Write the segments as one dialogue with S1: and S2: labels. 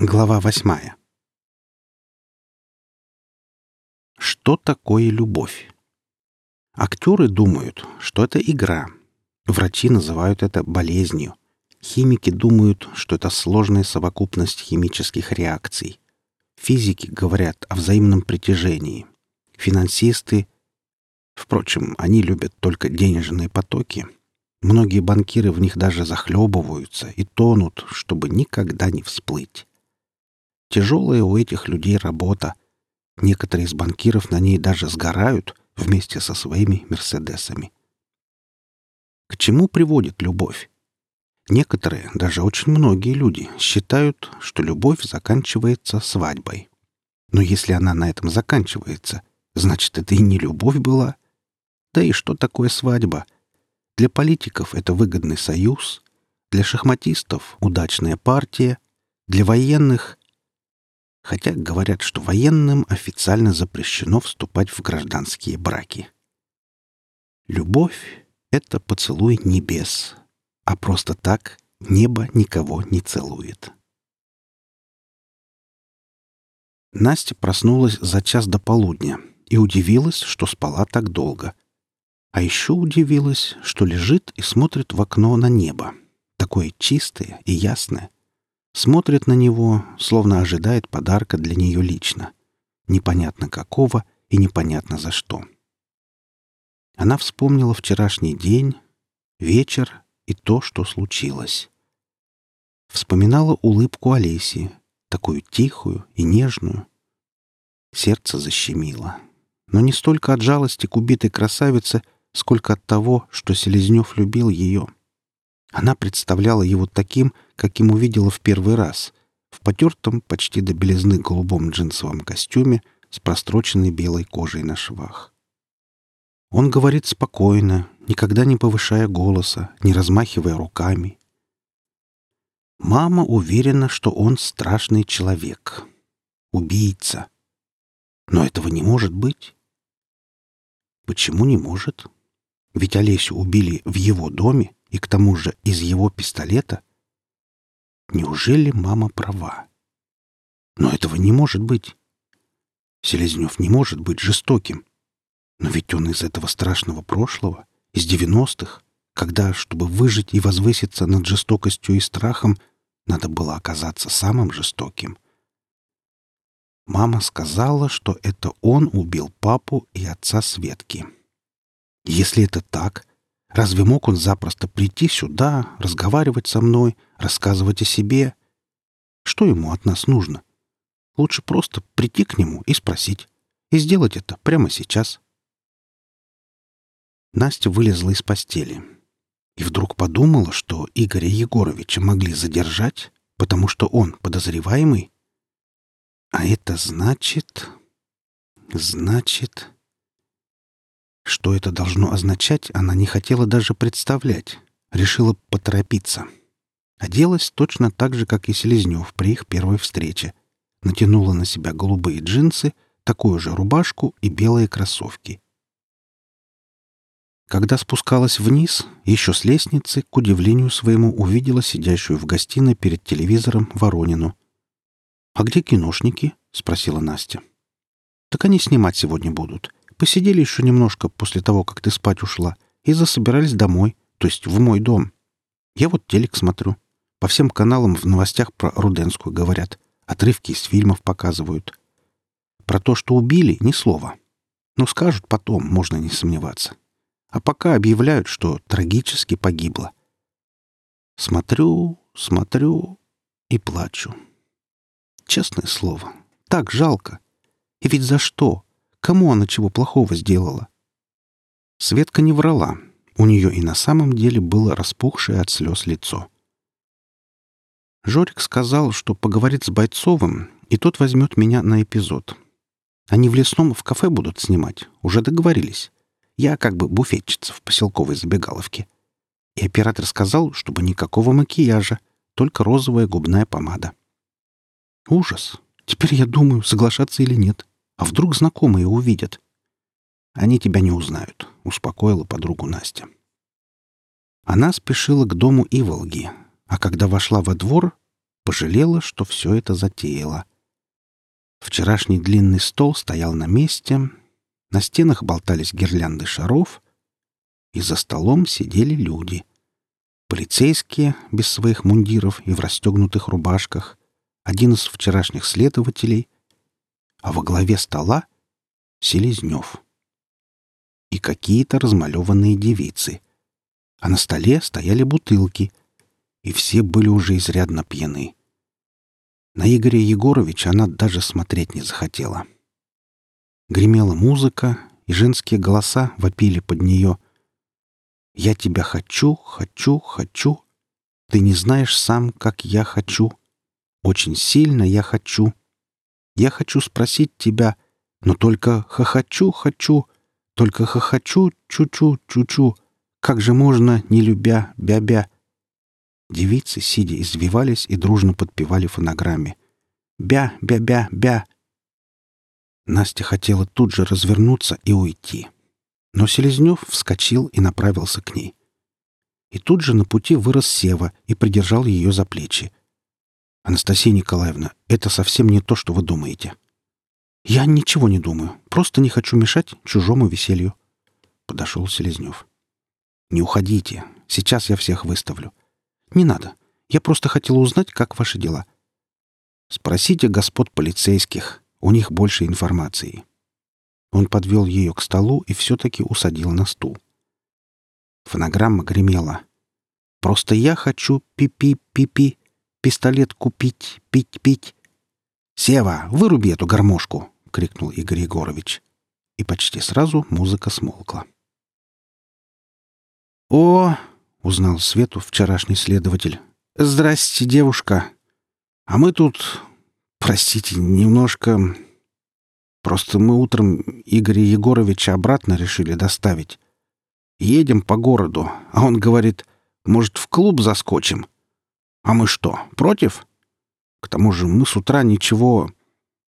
S1: Глава восьмая. Что такое любовь? Актеры думают, что это игра. Врачи называют это болезнью. Химики думают, что это сложная совокупность химических реакций. Физики говорят о взаимном притяжении. Финансисты... Впрочем, они любят только денежные потоки. Многие банкиры в них даже захлебываются и тонут, чтобы никогда не всплыть. Тяжелая у этих людей работа. Некоторые из банкиров на ней даже сгорают вместе со своими «Мерседесами». К чему приводит любовь? Некоторые, даже очень многие люди, считают, что любовь заканчивается свадьбой. Но если она на этом заканчивается, значит, это и не любовь была. Да и что такое свадьба? Для политиков это выгодный союз, для шахматистов — удачная партия, для военных... Хотя говорят, что военным официально запрещено вступать в гражданские браки. Любовь — это поцелуй небес — а просто так небо никого не целует. Настя проснулась за час до полудня и удивилась, что спала так долго. А еще удивилась, что лежит и смотрит в окно на небо, такое чистое и ясное. Смотрит на него, словно ожидает подарка для нее лично. Непонятно какого и непонятно за что. Она вспомнила вчерашний день, вечер и то, что случилось. Вспоминала улыбку Олеси, такую тихую и нежную. Сердце защемило. Но не столько от жалости к убитой красавице, сколько от того, что Селезнев любил ее. Она представляла его таким, каким увидела в первый раз, в потертом почти до белизны голубом джинсовом костюме с простроченной белой кожей на швах. Он говорит спокойно, никогда не повышая голоса, не размахивая руками. Мама уверена, что он страшный человек. Убийца. Но этого не может быть. Почему не может? Ведь Олесю убили в его доме и к тому же из его пистолета. Неужели мама права? Но этого не может быть. Селезнев не может быть жестоким. Но ведь он из этого страшного прошлого, из девяностых, когда, чтобы выжить и возвыситься над жестокостью и страхом, надо было оказаться самым жестоким. Мама сказала, что это он убил папу и отца Светки. Если это так, разве мог он запросто прийти сюда, разговаривать со мной, рассказывать о себе? Что ему от нас нужно? Лучше просто прийти к нему и спросить. И сделать это прямо сейчас. Настя вылезла из постели и вдруг подумала, что Игоря Егоровича могли задержать, потому что он подозреваемый. А это значит... Значит... Что это должно означать, она не хотела даже представлять. Решила поторопиться. Оделась точно так же, как и Селезнев при их первой встрече. Натянула на себя голубые джинсы, такую же рубашку и белые кроссовки. Когда спускалась вниз, еще с лестницы, к удивлению своему, увидела сидящую в гостиной перед телевизором Воронину. «А где киношники?» — спросила Настя. «Так они снимать сегодня будут. Посидели еще немножко после того, как ты спать ушла, и засобирались домой, то есть в мой дом. Я вот телек смотрю. По всем каналам в новостях про Руденскую говорят. Отрывки из фильмов показывают. Про то, что убили, ни слова. Но скажут потом, можно не сомневаться а пока объявляют, что трагически погибла. Смотрю, смотрю и плачу. Честное слово, так жалко. И ведь за что? Кому она чего плохого сделала? Светка не врала. У нее и на самом деле было распухшее от слез лицо. Жорик сказал, что поговорит с Бойцовым, и тот возьмет меня на эпизод. Они в лесном в кафе будут снимать. Уже договорились. Я как бы буфетчица в поселковой забегаловке. И оператор сказал, чтобы никакого макияжа, только розовая губная помада. Ужас. Теперь я думаю, соглашаться или нет. А вдруг знакомые увидят? Они тебя не узнают, успокоила подругу Настя. Она спешила к дому Иволги, а когда вошла во двор, пожалела, что все это затеяла. Вчерашний длинный стол стоял на месте, на стенах болтались гирлянды шаров, и за столом сидели люди. Полицейские, без своих мундиров и в расстегнутых рубашках, один из вчерашних следователей, а во главе стола — Селезнев. И какие-то размалеванные девицы. А на столе стояли бутылки, и все были уже изрядно пьяны. На Игоря Егоровича она даже смотреть не захотела. Гремела музыка, и женские голоса вопили под нее. «Я тебя хочу, хочу, хочу. Ты не знаешь сам, как я хочу. Очень сильно я хочу. Я хочу спросить тебя, но только хохочу, хочу, только хохочу, чу-чу, чу-чу. Как же можно, не любя, бя-бя?» Девицы, сидя, извивались и дружно подпевали фонограмме. «Бя, бя-бя, бя!» Настя хотела тут же развернуться и уйти. Но Селезнев вскочил и направился к ней. И тут же на пути вырос Сева и придержал ее за плечи. «Анастасия Николаевна, это совсем не то, что вы думаете». «Я ничего не думаю. Просто не хочу мешать чужому веселью». Подошел Селезнев. «Не уходите. Сейчас я всех выставлю. «Не надо. Я просто хотела узнать, как ваши дела». «Спросите господ полицейских. У них больше информации». Он подвел ее к столу и все-таки усадил на стул. Фонограмма гремела. «Просто я хочу пи-пи-пи-пи, пистолет купить, пить-пить». «Сева, выруби эту гармошку!» — крикнул Игорь Егорович. И почти сразу музыка смолкла. «О, — узнал Свету вчерашний следователь. «Здрасте, девушка. А мы тут, простите, немножко... Просто мы утром Игоря Егоровича обратно решили доставить. Едем по городу, а он говорит, может, в клуб заскочим? А мы что, против? К тому же мы с утра ничего,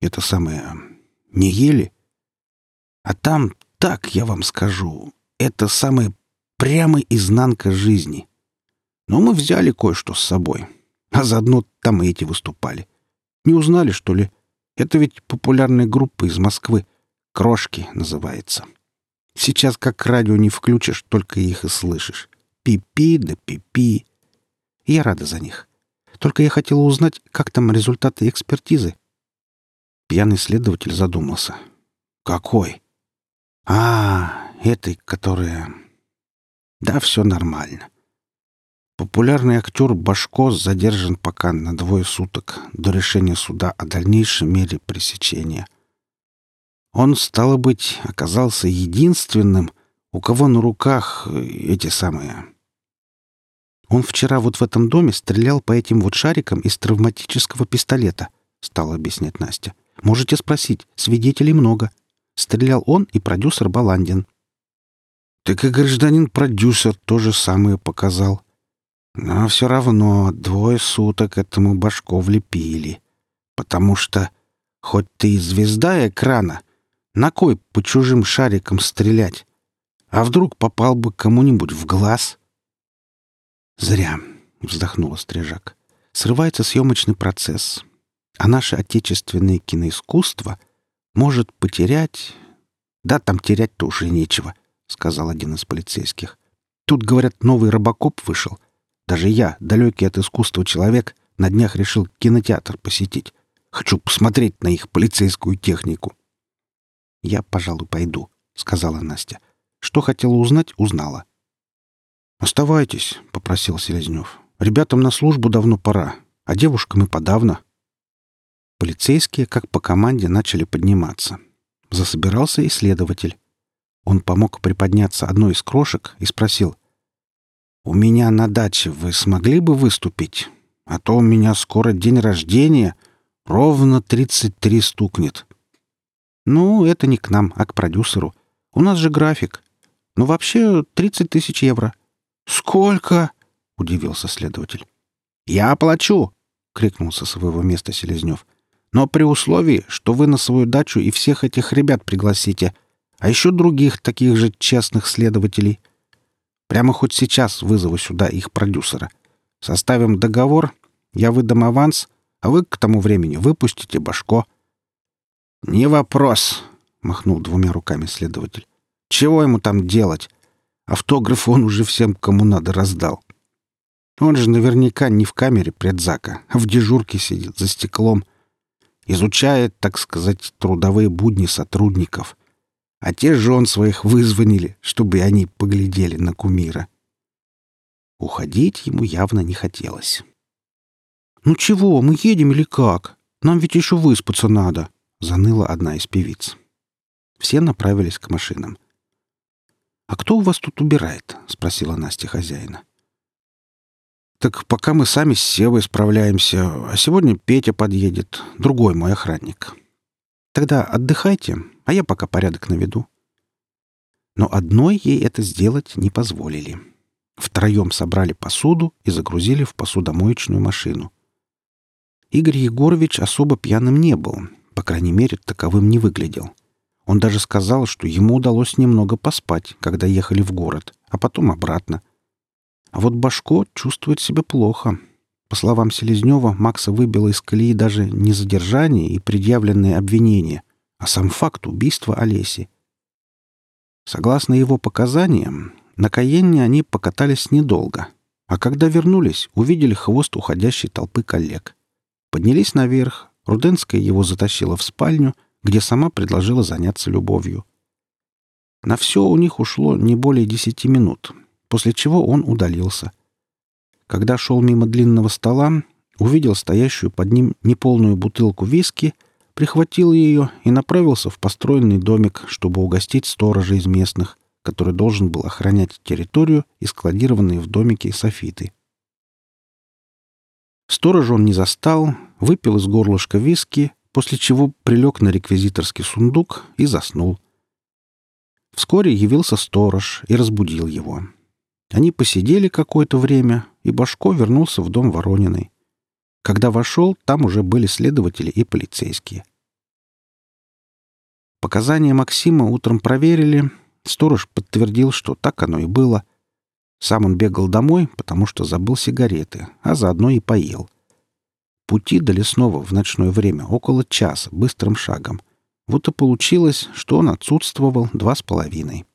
S1: это самое, не ели. А там, так я вам скажу, это самое Прямо изнанка жизни. Но мы взяли кое-что с собой. А заодно там и эти выступали. Не узнали, что ли? Это ведь популярная группа из Москвы. «Крошки» называется. Сейчас как радио не включишь, только их и слышишь. Пи-пи да пи-пи. Я рада за них. Только я хотела узнать, как там результаты экспертизы. Пьяный следователь задумался. «Какой?» «А, этой, которая...» Да, все нормально. Популярный актер Башко задержан пока на двое суток до решения суда о дальнейшей мере пресечения. Он, стало быть, оказался единственным, у кого на руках э, эти самые... Он вчера вот в этом доме стрелял по этим вот шарикам из травматического пистолета, стала объяснять Настя. Можете спросить, свидетелей много. Стрелял он и продюсер Баландин. Так и гражданин-продюсер то же самое показал. Но все равно двое суток этому башко влепили. Потому что, хоть ты и звезда экрана, на кой по чужим шарикам стрелять? А вдруг попал бы кому-нибудь в глаз? Зря, — вздохнула Стрижак. Срывается съемочный процесс. А наше отечественное киноискусство может потерять... Да, там терять-то уже нечего. — сказал один из полицейских. «Тут, говорят, новый робокоп вышел. Даже я, далекий от искусства человек, на днях решил кинотеатр посетить. Хочу посмотреть на их полицейскую технику». «Я, пожалуй, пойду», — сказала Настя. «Что хотела узнать, узнала». «Оставайтесь», — попросил Селезнев. «Ребятам на службу давно пора, а девушкам и подавно». Полицейские, как по команде, начали подниматься. Засобирался исследователь. Он помог приподняться одной из крошек и спросил. «У меня на даче вы смогли бы выступить? А то у меня скоро день рождения. Ровно тридцать три стукнет». «Ну, это не к нам, а к продюсеру. У нас же график. Ну, вообще, тридцать тысяч евро». «Сколько?» — удивился следователь. «Я оплачу!» — крикнул со своего места Селезнев. «Но при условии, что вы на свою дачу и всех этих ребят пригласите — а еще других таких же честных следователей. Прямо хоть сейчас вызову сюда их продюсера. Составим договор, Я выдам аванс, а вы к тому времени выпустите башко». «Не вопрос», — махнул двумя руками следователь. «Чего ему там делать? Автограф он уже всем, кому надо, раздал. Он же наверняка не в камере предзака, а в дежурке сидит за стеклом. Изучает, так сказать, трудовые будни сотрудников. А те жен своих вызвонили, чтобы они поглядели на кумира. Уходить ему явно не хотелось. «Ну чего, мы едем или как? Нам ведь еще выспаться надо», — заныла одна из певиц. Все направились к машинам. «А кто у вас тут убирает?» — спросила Настя хозяина. «Так пока мы сами с Севой справляемся, а сегодня Петя подъедет, другой мой охранник. Тогда отдыхайте, а я пока порядок наведу». Но одной ей это сделать не позволили. Втроем собрали посуду и загрузили в посудомоечную машину. Игорь Егорович особо пьяным не был, по крайней мере, таковым не выглядел. Он даже сказал, что ему удалось немного поспать, когда ехали в город, а потом обратно. А вот Башко чувствует себя плохо. По словам Селезнева, Макса выбило из колеи даже не задержание и предъявленные обвинения, а сам факт убийства Олеси. Согласно его показаниям, на Каенне они покатались недолго, а когда вернулись, увидели хвост уходящей толпы коллег. Поднялись наверх, Руденская его затащила в спальню, где сама предложила заняться любовью. На все у них ушло не более десяти минут, после чего он удалился. Когда шел мимо длинного стола, увидел стоящую под ним неполную бутылку виски, прихватил ее и направился в построенный домик, чтобы угостить сторожа из местных, который должен был охранять территорию и складированные в домике софиты. Сторожа он не застал, выпил из горлышка виски, после чего прилег на реквизиторский сундук и заснул. Вскоре явился сторож и разбудил его. Они посидели какое-то время, и Башко вернулся в дом Ворониной. Когда вошел, там уже были следователи и полицейские. Показания Максима утром проверили. Сторож подтвердил, что так оно и было. Сам он бегал домой, потому что забыл сигареты, а заодно и поел. Пути до лесного в ночное время около часа быстрым шагом. Вот и получилось, что он отсутствовал два с половиной.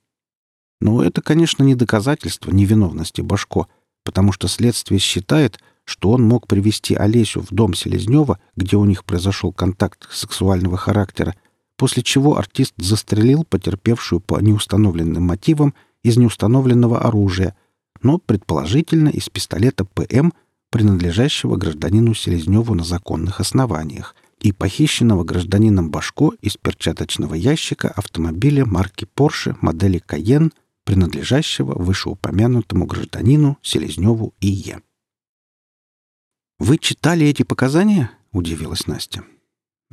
S1: Но это, конечно, не доказательство невиновности Башко, потому что следствие считает, что он мог привести Олесю в дом Селезнева, где у них произошел контакт сексуального характера, после чего артист застрелил потерпевшую по неустановленным мотивам из неустановленного оружия, но, предположительно, из пистолета ПМ, принадлежащего гражданину Селезневу на законных основаниях, и похищенного гражданином Башко из перчаточного ящика автомобиля марки Porsche модели Cayenne – принадлежащего вышеупомянутому гражданину Селезневу И.Е. «Вы читали эти показания?» — удивилась Настя.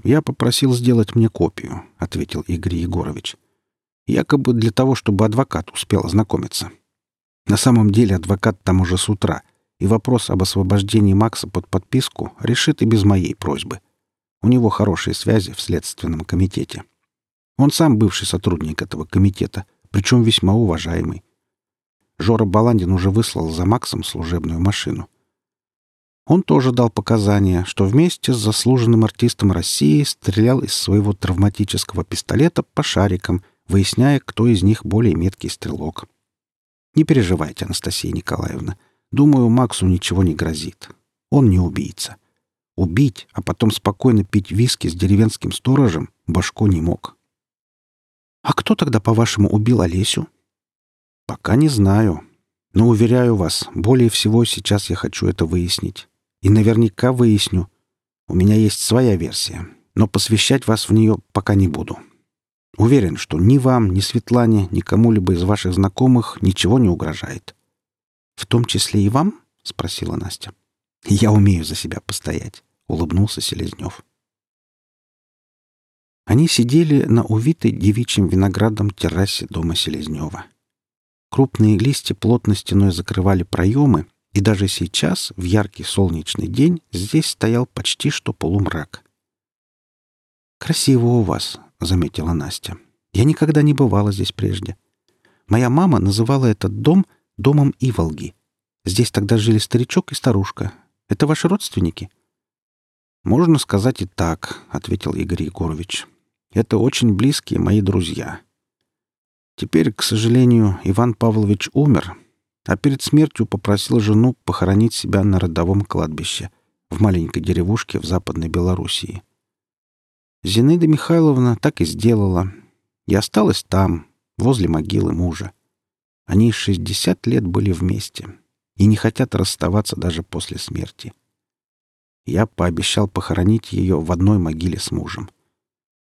S1: «Я попросил сделать мне копию», — ответил Игорь Егорович. «Якобы для того, чтобы адвокат успел ознакомиться. На самом деле адвокат там уже с утра, и вопрос об освобождении Макса под подписку решит и без моей просьбы. У него хорошие связи в Следственном комитете. Он сам бывший сотрудник этого комитета, причем весьма уважаемый. Жора Баландин уже выслал за Максом служебную машину. Он тоже дал показания, что вместе с заслуженным артистом России стрелял из своего травматического пистолета по шарикам, выясняя, кто из них более меткий стрелок. Не переживайте, Анастасия Николаевна. Думаю, Максу ничего не грозит. Он не убийца. Убить, а потом спокойно пить виски с деревенским сторожем Башко не мог. «А кто тогда, по-вашему, убил Олесю?» «Пока не знаю. Но, уверяю вас, более всего сейчас я хочу это выяснить. И наверняка выясню. У меня есть своя версия, но посвящать вас в нее пока не буду. Уверен, что ни вам, ни Светлане, ни кому-либо из ваших знакомых ничего не угрожает». «В том числе и вам?» — спросила Настя. «Я умею за себя постоять», — улыбнулся Селезнев. Они сидели на увитой девичьим виноградом террасе дома Селезнева. Крупные листья плотно стеной закрывали проемы, и даже сейчас, в яркий солнечный день, здесь стоял почти что полумрак. «Красиво у вас», — заметила Настя. «Я никогда не бывала здесь прежде. Моя мама называла этот дом домом Иволги. Здесь тогда жили старичок и старушка. Это ваши родственники?» «Можно сказать и так», — ответил Игорь Егорович. «Это очень близкие мои друзья. Теперь, к сожалению, Иван Павлович умер, а перед смертью попросил жену похоронить себя на родовом кладбище в маленькой деревушке в Западной Белоруссии. Зинаида Михайловна так и сделала, и осталась там, возле могилы мужа. Они 60 лет были вместе и не хотят расставаться даже после смерти. Я пообещал похоронить ее в одной могиле с мужем.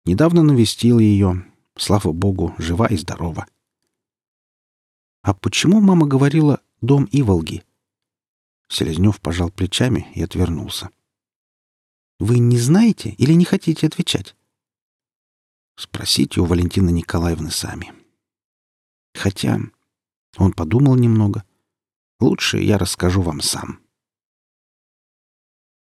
S1: Недавно навестил ее. Слава богу, жива и здорова. «А почему мама говорила «дом Иволги»?» Селезнев пожал плечами и отвернулся. «Вы не знаете или не хотите отвечать?» «Спросите у Валентины Николаевны сами». «Хотя...» Он подумал немного. «Лучше я расскажу вам сам».